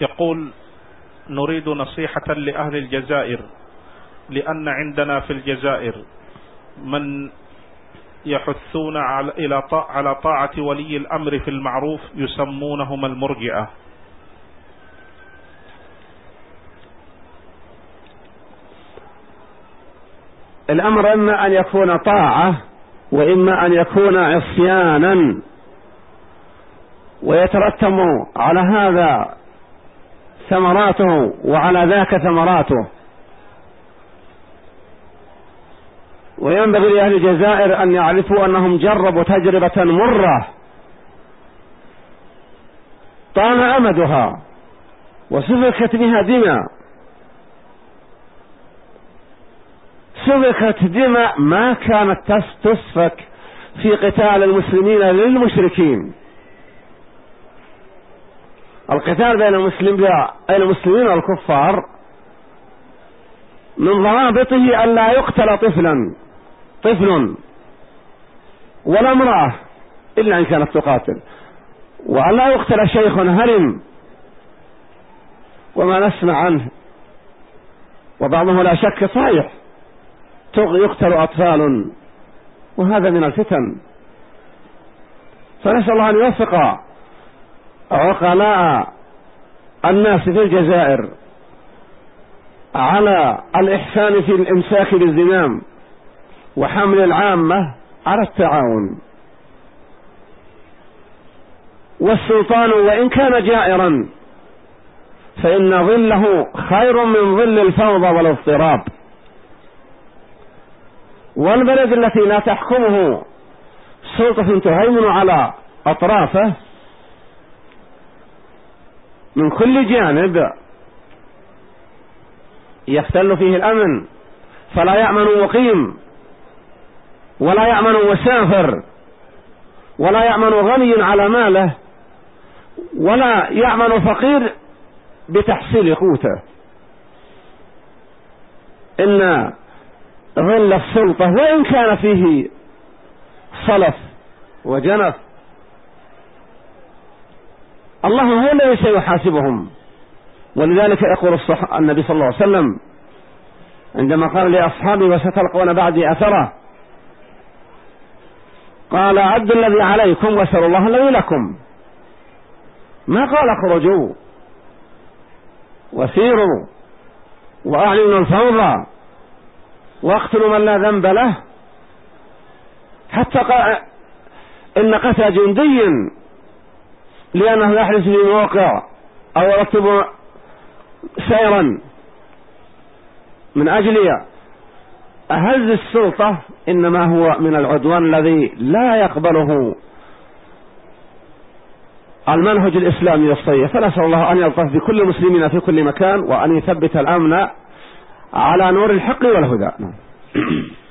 يقول نريد نصيحة لأهل الجزائر لأن عندنا في الجزائر من يحثون على على طاعة ولي الأمر في المعروف يسمونهم المرجئة. الأمر إما أن يكون طاعة وإما أن يكون عصيانا. ويترتب على هذا ثمراته وعلى ذاك ثمراته. وينبغي لأهل الجزائر أن يعرفوا أنهم جربوا تجربة مرة طال أمدها وسفكت بها دماء. سفكت دماء ما كانت تسفك في قتال المسلمين للمشركين. القتال بين المسلمين والكفار من ضوابطه ألا يقتل طفلا طفل ولا امرأة إلا إن كانت تقاتل. وأن لا يقتل شيخ هرم وما نسمع عنه. وبعضه لا شك صحيح يقتل أطفال. وهذا من الفتن. فنسأل الله أن يوفق عقلاء الناس في الجزائر على الإحسان في الإمساك بالزمام وحمل العامة على التعاون. والسلطان وإن كان جائرا فإن ظله خير من ظل الفوضى والاضطراب. والبلد التي لا تحكمه سلطة تهيمن على أطرافه من كل جانب يختل فيه الأمن فلا يأمن مقيم ولا يأمن مسافر ولا يأمن غني على ماله ولا يأمن فقير بتحصيل قوته. إن ظل السلطة وإن كان فيه صلف وجنف الله هو الذي سيحاسبهم ولذلك يقول النبي صلى الله عليه وسلم عندما قال لأصحابه وستلقون بعدي أثره قال عد الذي عليكم واسألوا الله الذي لكم. ما قال اخرجوا وسيروا وأعلنوا الفوضى واقتلوا من لا ذنب له. حتى قال إن قتل جندي لأنه يحدث في موقع أو يرتب سيرا من أجل أهز السلطة إنما هو من العدوان الذي لا يقبله المنهج الإسلامي الصحيح. فنسأل الله أن يلطف بكل مسلمين في كل مكان وأن يثبت الأمن على نور الحق والهدى.